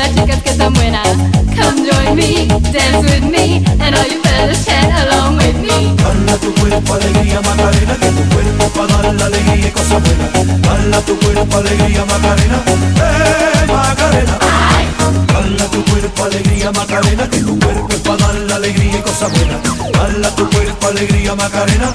Las chicas que están buenas. Come join me, dance with me, and all you fellas chat along with me. Hala tu cuerpo alegría Macarena, que tu cuerpo para dar la alegría y cosas buenas. Hala tu cuerpo alegría Macarena, eh Macarena. Hala tu cuerpo alegría Macarena, que tu cuerpo para dar la alegría y cosas buenas. Hala tu cuerpo alegría Macarena,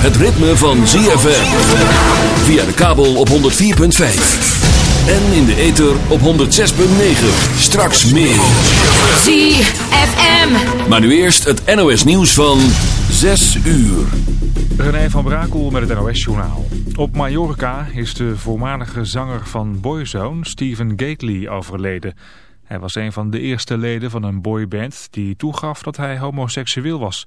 Het ritme van ZFM. Via de kabel op 104.5. En in de ether op 106.9. Straks meer. ZFM. Maar nu eerst het NOS nieuws van 6 uur. René van Brakel met het NOS-journaal. Op Mallorca is de voormalige zanger van Boyzone, Stephen Gately, overleden. Hij was een van de eerste leden van een boyband die toegaf dat hij homoseksueel was.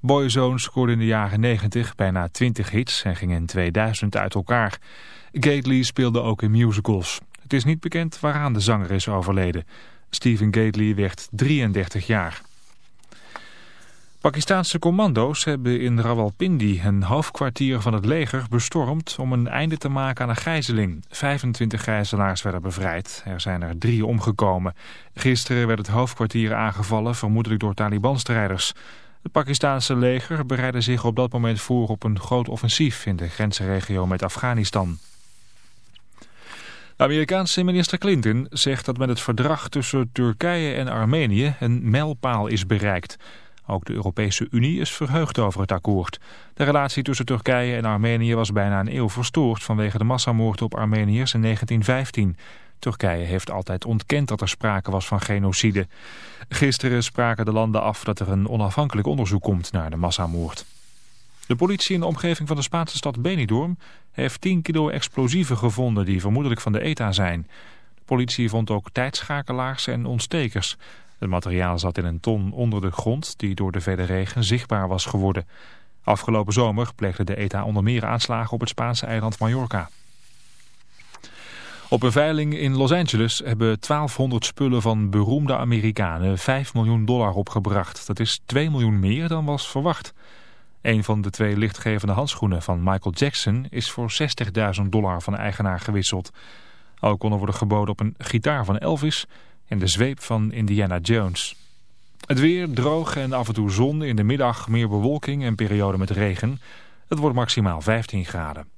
Boyzone scoorde in de jaren 90 bijna 20 hits en ging in 2000 uit elkaar. Gately speelde ook in musicals. Het is niet bekend waaraan de zanger is overleden. Stephen Gately werd 33 jaar. Pakistaanse commando's hebben in Rawalpindi een hoofdkwartier van het leger bestormd om een einde te maken aan een gijzeling. 25 gijzelaars werden bevrijd. Er zijn er drie omgekomen. Gisteren werd het hoofdkwartier aangevallen, vermoedelijk door Taliban-strijders. Het Pakistaanse leger bereidde zich op dat moment voor op een groot offensief in de grensregio met Afghanistan. De Amerikaanse minister Clinton zegt dat met het verdrag tussen Turkije en Armenië een mijlpaal is bereikt. Ook de Europese Unie is verheugd over het akkoord. De relatie tussen Turkije en Armenië was bijna een eeuw verstoord vanwege de massamoord op Armeniërs in 1915. Turkije heeft altijd ontkend dat er sprake was van genocide. Gisteren spraken de landen af dat er een onafhankelijk onderzoek komt naar de massamoord. De politie in de omgeving van de Spaanse stad Benidorm heeft 10 kilo explosieven gevonden die vermoedelijk van de ETA zijn. De politie vond ook tijdschakelaars en ontstekers. Het materiaal zat in een ton onder de grond die door de vele regen zichtbaar was geworden. Afgelopen zomer pleegde de ETA onder meer aanslagen op het Spaanse eiland Mallorca. Op een veiling in Los Angeles hebben 1200 spullen van beroemde Amerikanen 5 miljoen dollar opgebracht. Dat is 2 miljoen meer dan was verwacht. Een van de twee lichtgevende handschoenen van Michael Jackson is voor 60.000 dollar van eigenaar gewisseld. Ook kon er worden geboden op een gitaar van Elvis en de zweep van Indiana Jones. Het weer droog en af en toe zon. In de middag meer bewolking en periode met regen. Het wordt maximaal 15 graden.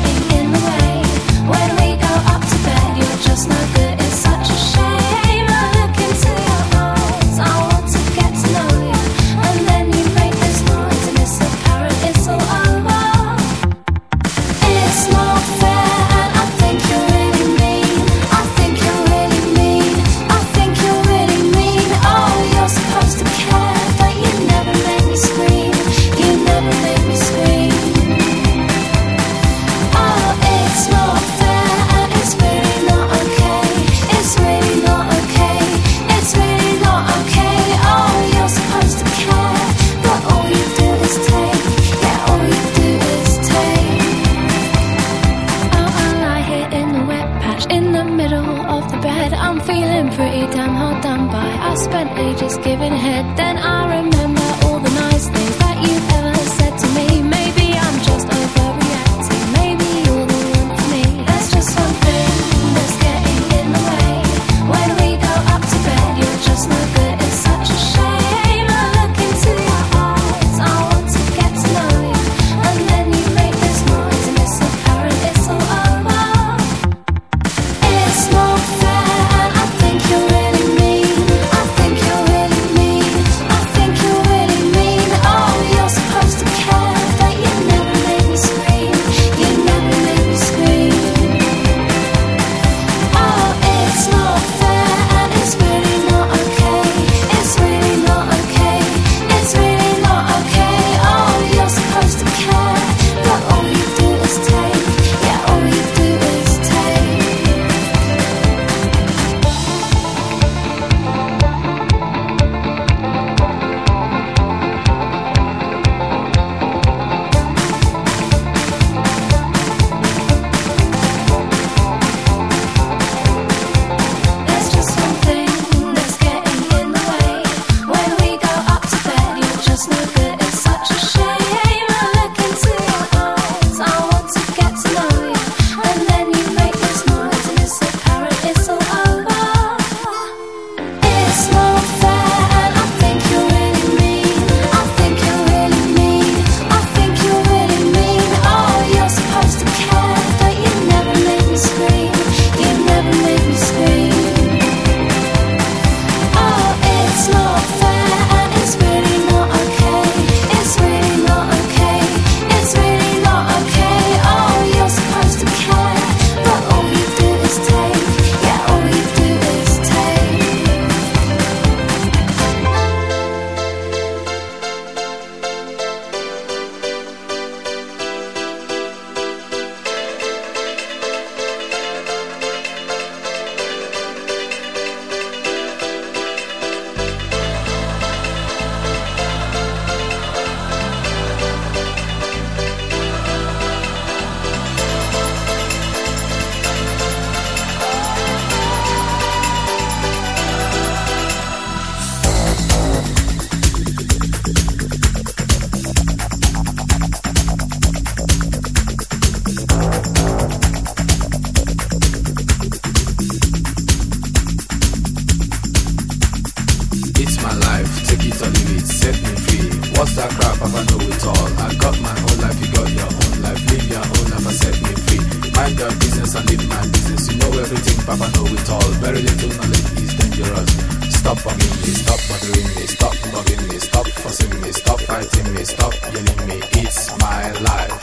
big papa know it all. Very little knowledge is dangerous. Stop bugging me, stop bothering me, stop bugging me, stop fussing me, stop fighting me, stop yelling me. It's my life.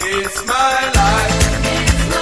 It's my life. It's my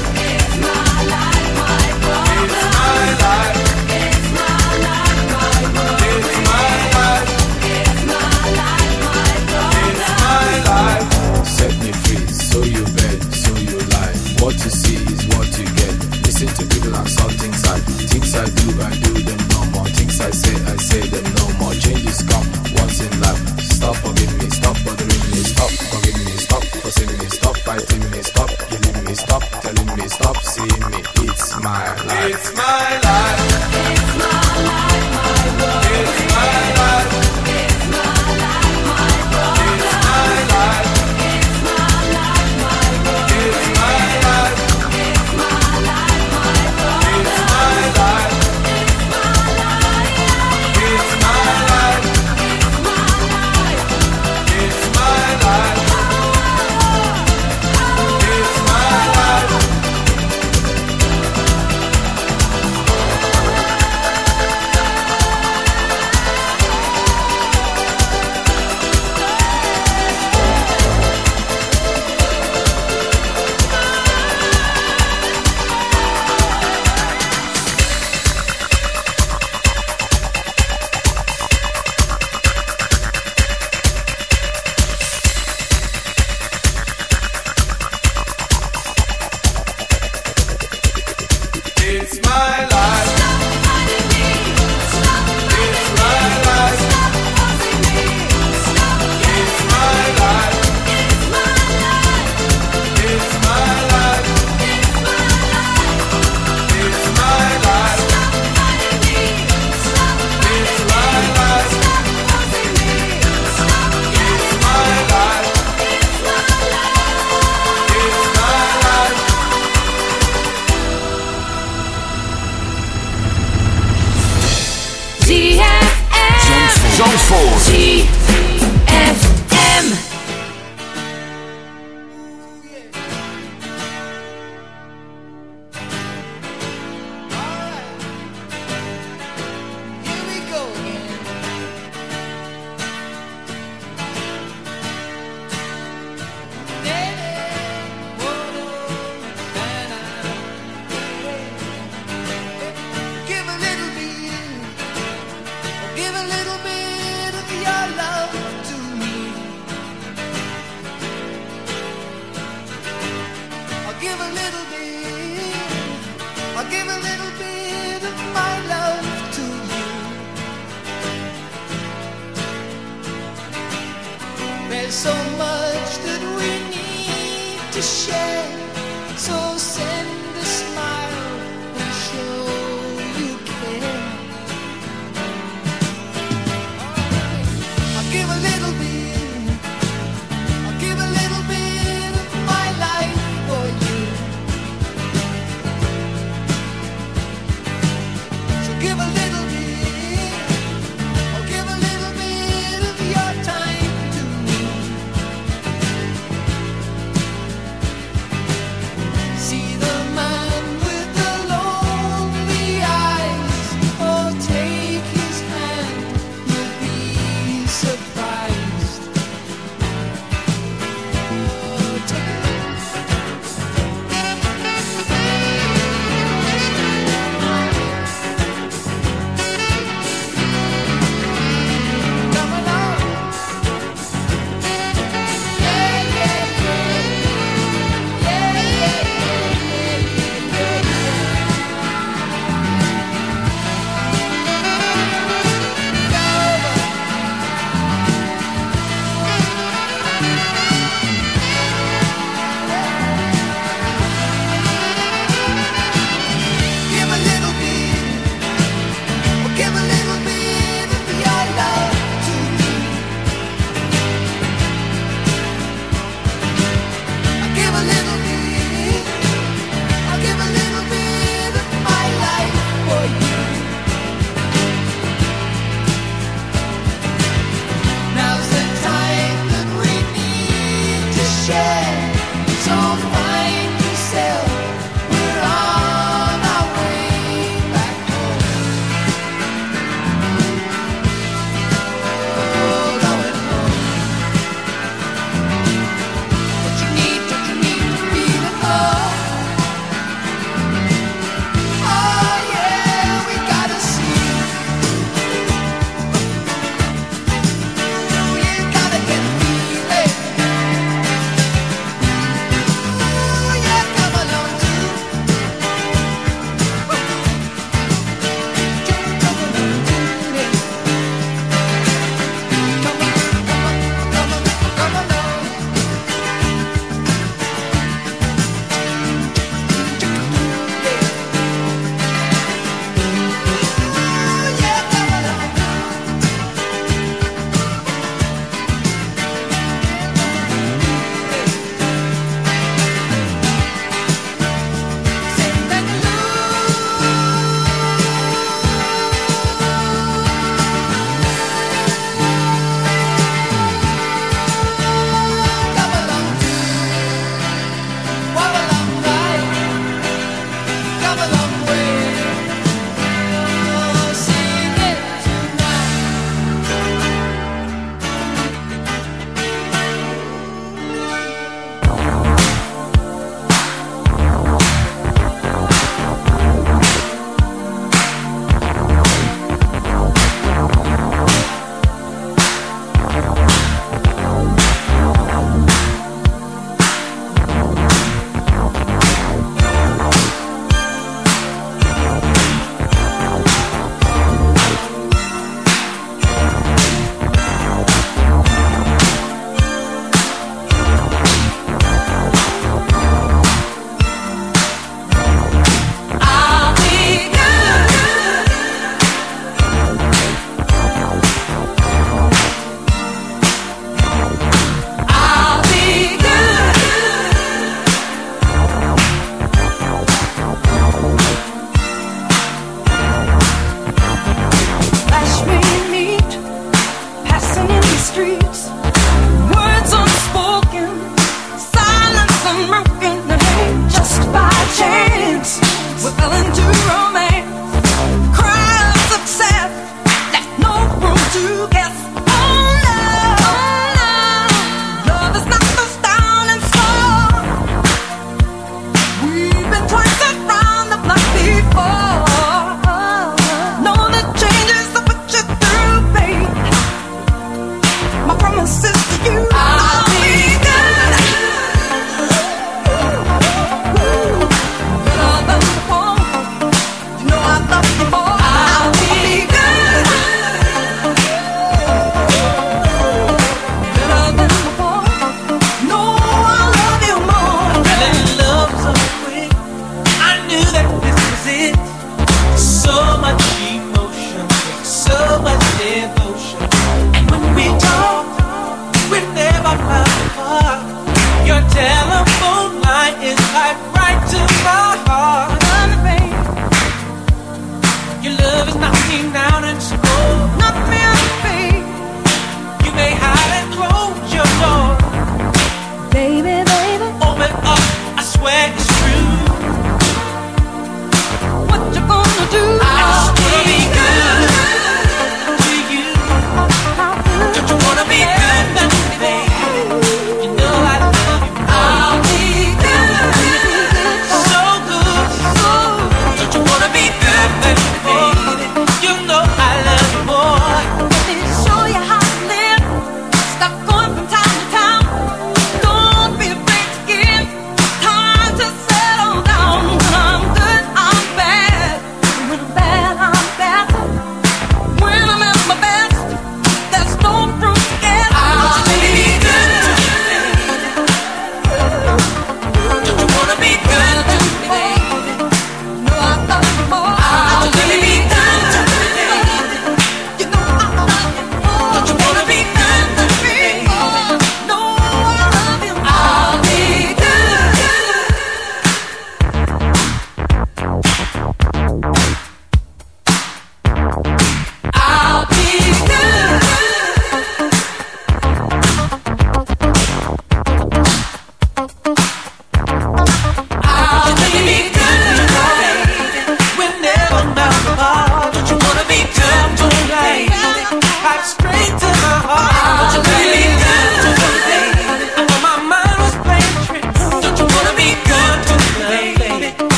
So much that we need to share. So send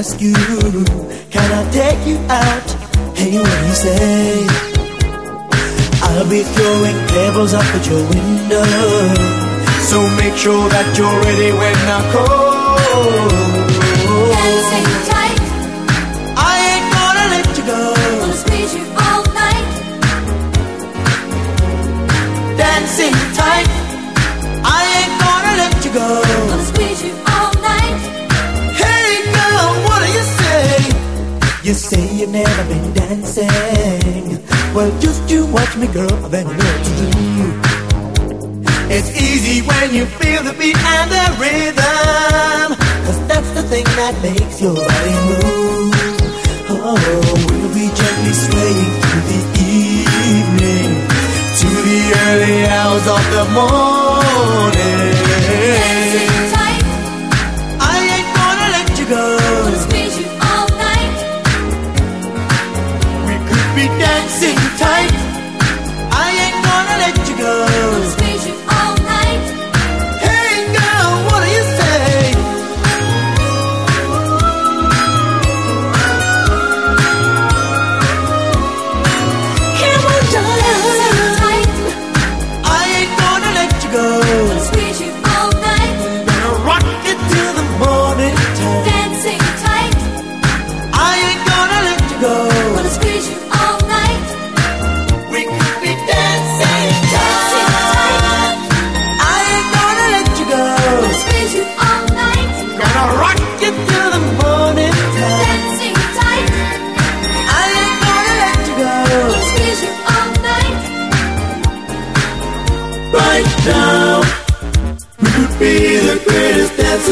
Ask you, can I take you out? Hey, what do you say? I'll be throwing pebbles up at your window. So make sure that you're ready when I call. Dancing tight, I ain't gonna let you go. gonna squeeze you all night. Dancing tight. I ain't gonna let you go. You say you've never been dancing. Well, just you watch me, girl, know what to do. It's easy when you feel the beat and the rhythm. Cause that's the thing that makes your body move. Oh, we'll be gently swaying through the evening to the early hours of the morning. type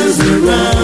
comes around.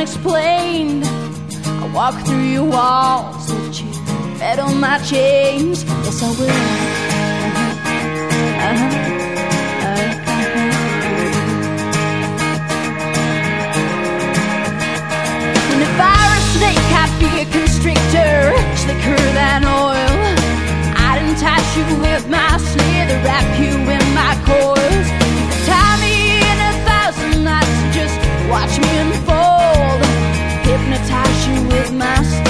Unexplained. I walk through your walls, let you rattle my chains. Yes, I will. Uh-huh. Uh-huh. Snake, I'd be a constrictor, slicker than oil. I'd entice you with my slither, wrap you in my coils. Tie me in a thousand knots, just watch me unfold. My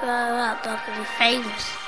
grow up, I can be famous.